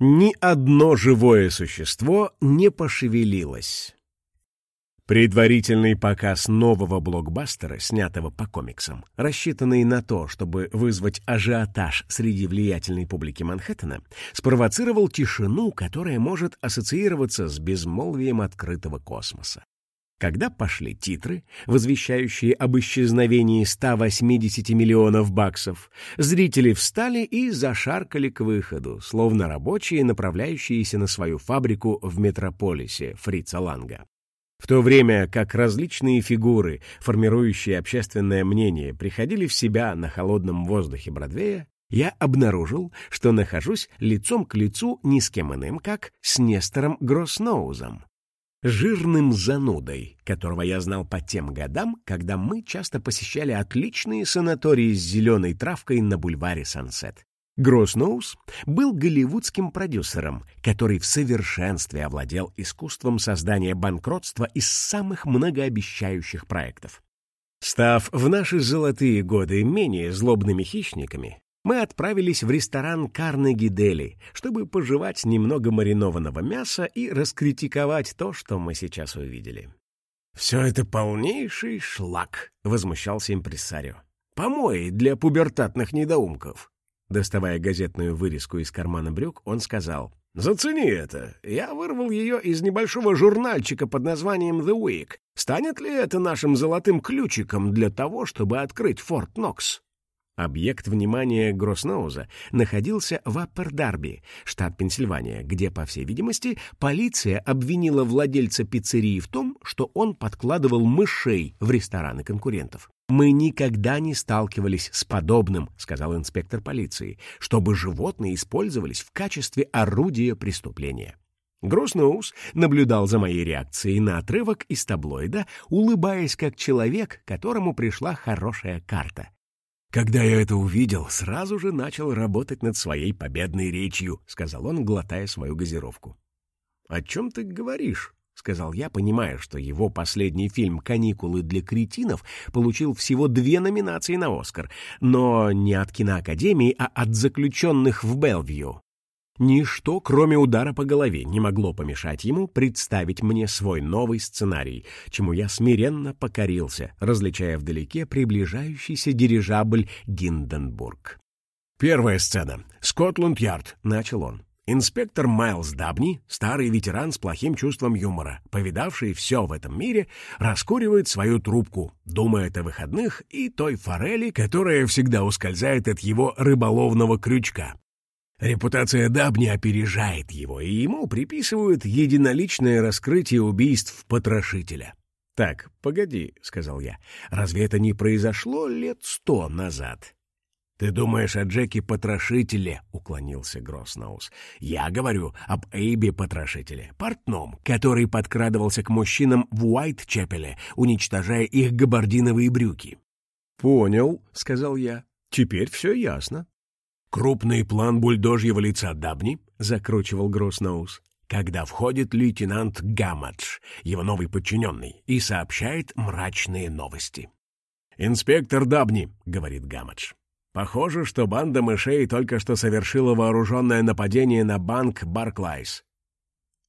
Ни одно живое существо не пошевелилось. Предварительный показ нового блокбастера, снятого по комиксам, рассчитанный на то, чтобы вызвать ажиотаж среди влиятельной публики Манхэттена, спровоцировал тишину, которая может ассоциироваться с безмолвием открытого космоса. Когда пошли титры, возвещающие об исчезновении 180 миллионов баксов, зрители встали и зашаркали к выходу, словно рабочие, направляющиеся на свою фабрику в метрополисе Фрица Ланга. В то время как различные фигуры, формирующие общественное мнение, приходили в себя на холодном воздухе Бродвея, я обнаружил, что нахожусь лицом к лицу ни с кем иным, как с Нестором Гроссноузом, жирным занудой, которого я знал по тем годам, когда мы часто посещали отличные санатории с зеленой травкой на бульваре Сансет. Гроссноус был голливудским продюсером, который в совершенстве овладел искусством создания банкротства из самых многообещающих проектов. Став в наши золотые годы менее злобными хищниками, мы отправились в ресторан Карнеги Дели, чтобы пожевать немного маринованного мяса и раскритиковать то, что мы сейчас увидели. «Все это полнейший шлак», — возмущался импрессарио. «Помои для пубертатных недоумков». Доставая газетную вырезку из кармана брюк, он сказал, «Зацени это. Я вырвал ее из небольшого журнальчика под названием «The Week». Станет ли это нашим золотым ключиком для того, чтобы открыть Форт Нокс?» Объект внимания Гроссноуза находился в Аппер-Дарби, штат Пенсильвания, где, по всей видимости, полиция обвинила владельца пиццерии в том, что он подкладывал мышей в рестораны конкурентов. «Мы никогда не сталкивались с подобным», — сказал инспектор полиции, «чтобы животные использовались в качестве орудия преступления». Гроссноус наблюдал за моей реакцией на отрывок из таблоида, улыбаясь как человек, которому пришла хорошая карта. «Когда я это увидел, сразу же начал работать над своей победной речью», — сказал он, глотая свою газировку. «О чем ты говоришь?» — сказал я, понимая, что его последний фильм «Каникулы для кретинов» получил всего две номинации на «Оскар», но не от киноакадемии, а от заключенных в Белвью. Ничто, кроме удара по голове, не могло помешать ему представить мне свой новый сценарий, чему я смиренно покорился, различая вдалеке приближающийся дирижабль Гинденбург. «Первая сцена. Скотланд-Ярд», — начал он. Инспектор Майлз Дабни, старый ветеран с плохим чувством юмора, повидавший все в этом мире, раскуривает свою трубку, думает о выходных и той форели, которая всегда ускользает от его рыболовного крючка. Репутация Дабни опережает его, и ему приписывают единоличное раскрытие убийств потрошителя. «Так, погоди», — сказал я, — «разве это не произошло лет сто назад?» «Ты думаешь о Джеке-потрошителе?» — уклонился Гросснаус. «Я говорю об Эйбе-потрошителе, портном, который подкрадывался к мужчинам в Уайт-Чепеле, уничтожая их габардиновые брюки». «Понял», — сказал я. «Теперь все ясно». «Крупный план бульдожьего лица Дабни», — закручивал Гроссноус, когда входит лейтенант Гамадж, его новый подчиненный, и сообщает мрачные новости. «Инспектор Дабни», — говорит Гамадж, — «похоже, что банда мышей только что совершила вооруженное нападение на банк Барклайс».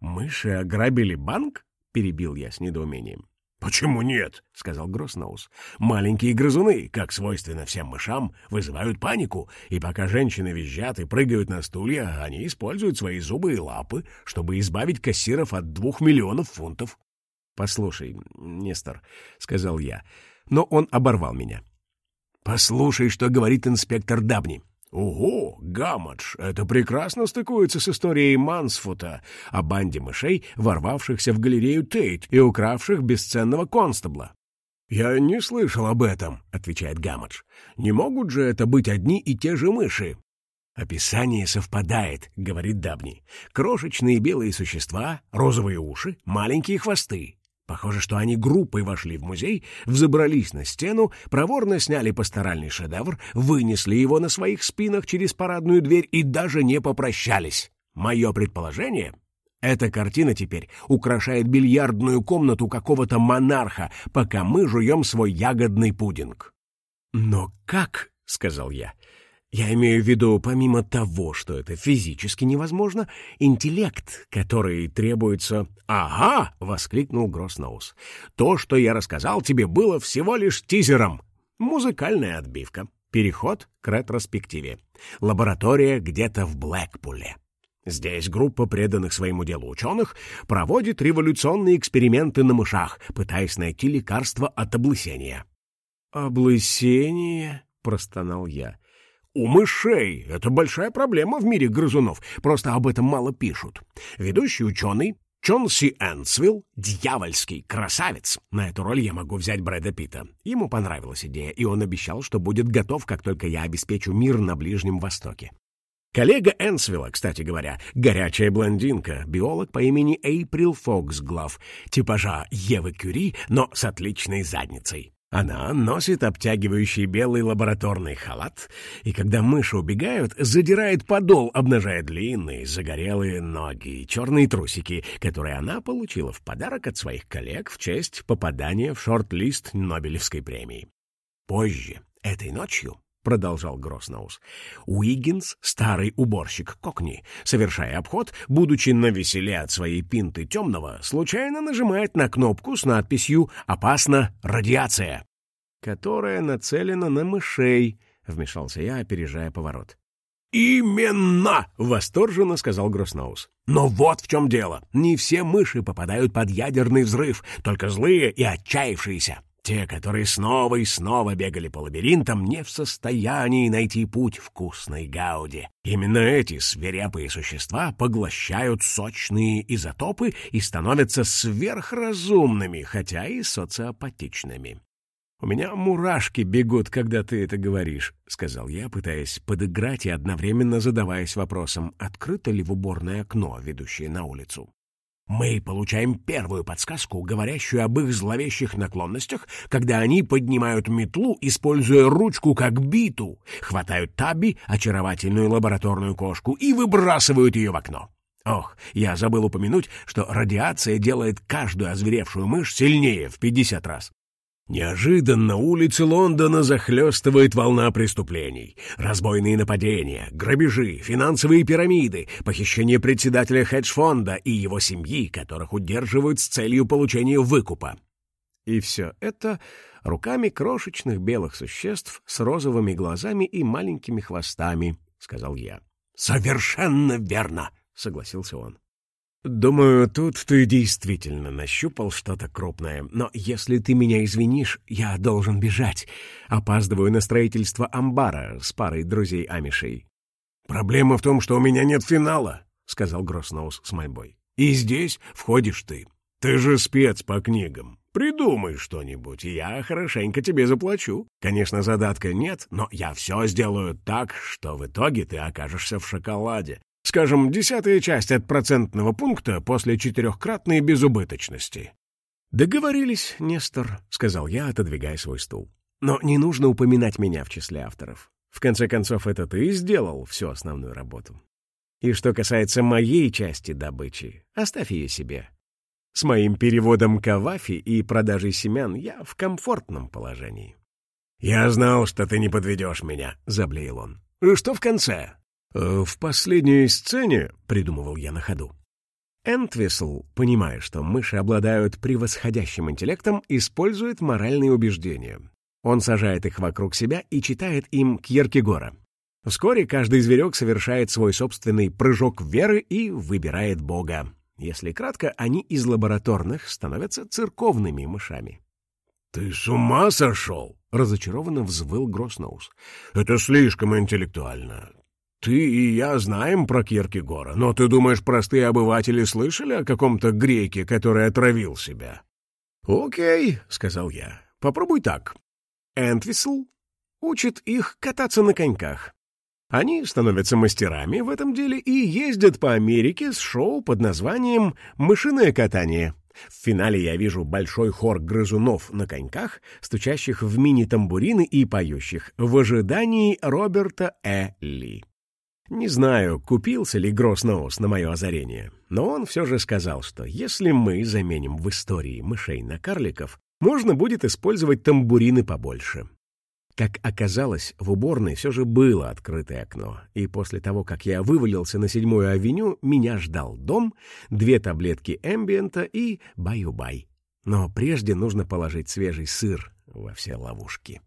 «Мыши ограбили банк?» — перебил я с недоумением. «Почему нет?» — сказал Гроссноус. «Маленькие грызуны, как свойственно всем мышам, вызывают панику, и пока женщины визжат и прыгают на стулья, они используют свои зубы и лапы, чтобы избавить кассиров от двух миллионов фунтов». «Послушай, Нестор», — сказал я, но он оборвал меня. «Послушай, что говорит инспектор Дабни. «Ого, Гамадж, это прекрасно стыкуется с историей Мансфута о банде мышей, ворвавшихся в галерею Тейт и укравших бесценного констабла». «Я не слышал об этом», — отвечает Гамадж. «Не могут же это быть одни и те же мыши?» «Описание совпадает», — говорит Дабни. «Крошечные белые существа, розовые уши, маленькие хвосты. Похоже, что они группой вошли в музей, взобрались на стену, проворно сняли пасторальный шедевр, вынесли его на своих спинах через парадную дверь и даже не попрощались. Мое предположение — эта картина теперь украшает бильярдную комнату какого-то монарха, пока мы жуем свой ягодный пудинг. «Но как?» — сказал я. Я имею в виду, помимо того, что это физически невозможно, интеллект, который требуется... «Ага!» — воскликнул Гроссноус. «То, что я рассказал тебе, было всего лишь тизером. Музыкальная отбивка. Переход к ретроспективе. Лаборатория где-то в Блэкпуле. Здесь группа преданных своему делу ученых проводит революционные эксперименты на мышах, пытаясь найти лекарство от облысения». «Облысение?» — простонал я. У мышей это большая проблема в мире грызунов, просто об этом мало пишут. Ведущий ученый Чонси Энсвилл — дьявольский красавец. На эту роль я могу взять Брэда Питта. Ему понравилась идея, и он обещал, что будет готов, как только я обеспечу мир на Ближнем Востоке. Коллега Энсвилла, кстати говоря, горячая блондинка, биолог по имени Эйприл Фоксглав, типажа Евы Кюри, но с отличной задницей. Она носит обтягивающий белый лабораторный халат, и когда мыши убегают, задирает подол, обнажая длинные, загорелые ноги и черные трусики, которые она получила в подарок от своих коллег в честь попадания в шорт-лист Нобелевской премии. Позже, этой ночью, — продолжал Гроссноус. Уиггинс, старый уборщик Кокни, совершая обход, будучи навеселе от своей пинты темного, случайно нажимает на кнопку с надписью «Опасна радиация», которая нацелена на мышей, — вмешался я, опережая поворот. «Именно!» — восторженно сказал Гроссноус. «Но вот в чем дело. Не все мыши попадают под ядерный взрыв, только злые и отчаявшиеся. Те, которые снова и снова бегали по лабиринтам, не в состоянии найти путь вкусной гауди. Именно эти свирепые существа поглощают сочные изотопы и становятся сверхразумными, хотя и социопатичными. «У меня мурашки бегут, когда ты это говоришь», — сказал я, пытаясь подыграть и одновременно задаваясь вопросом, открыто ли в уборное окно, ведущее на улицу. Мы получаем первую подсказку, говорящую об их зловещих наклонностях, когда они поднимают метлу, используя ручку как биту, хватают Таби, очаровательную лабораторную кошку, и выбрасывают ее в окно. Ох, я забыл упомянуть, что радиация делает каждую озверевшую мышь сильнее в 50 раз. Неожиданно улицы Лондона захлестывает волна преступлений. Разбойные нападения, грабежи, финансовые пирамиды, похищение председателя хедж-фонда и его семьи, которых удерживают с целью получения выкупа. И все это руками крошечных белых существ с розовыми глазами и маленькими хвостами, — сказал я. — Совершенно верно, — согласился он. «Думаю, тут ты действительно нащупал что-то крупное. Но если ты меня извинишь, я должен бежать. Опаздываю на строительство амбара с парой друзей Амишей». «Проблема в том, что у меня нет финала», — сказал Гроссноус с мольбой. «И здесь входишь ты. Ты же спец по книгам. Придумай что-нибудь, и я хорошенько тебе заплачу. Конечно, задатка нет, но я все сделаю так, что в итоге ты окажешься в шоколаде, Скажем, десятая часть от процентного пункта после четырехкратной безубыточности. «Договорились, Нестор», — сказал я, отодвигая свой стул. «Но не нужно упоминать меня в числе авторов. В конце концов, это ты сделал всю основную работу. И что касается моей части добычи, оставь ее себе. С моим переводом кавафи и продажей семян я в комфортном положении». «Я знал, что ты не подведешь меня», — заблеял он. «Что в конце? Э, «В последней сцене», — придумывал я на ходу, Энтвисл, понимая, что мыши обладают превосходящим интеллектом, использует моральные убеждения. Он сажает их вокруг себя и читает им Кьеркегора. Вскоре каждый зверек совершает свой собственный прыжок веры и выбирает Бога. Если кратко, они из лабораторных становятся церковными мышами. «Ты с ума сошел?» — разочарованно взвыл Гроссноус. «Это слишком интеллектуально. Ты и я знаем про Киркегора, но ты думаешь, простые обыватели слышали о каком-то греке, который отравил себя? Окей, сказал я. Попробуй так. Энтвисл учит их кататься на коньках. Они становятся мастерами в этом деле и ездят по Америке с шоу под названием «Мышиное катание». В финале я вижу большой хор грызунов на коньках, стучащих в мини-тамбурины и поющих в ожидании Роберта Э. Ли. Не знаю, купился ли Гроссноус на мое озарение, но он все же сказал, что если мы заменим в истории мышей на карликов, можно будет использовать тамбурины побольше. Как оказалось, в уборной все же было открытое окно, и после того, как я вывалился на седьмую авеню, меня ждал дом, две таблетки эмбиента и баю-бай. Но прежде нужно положить свежий сыр во все ловушки.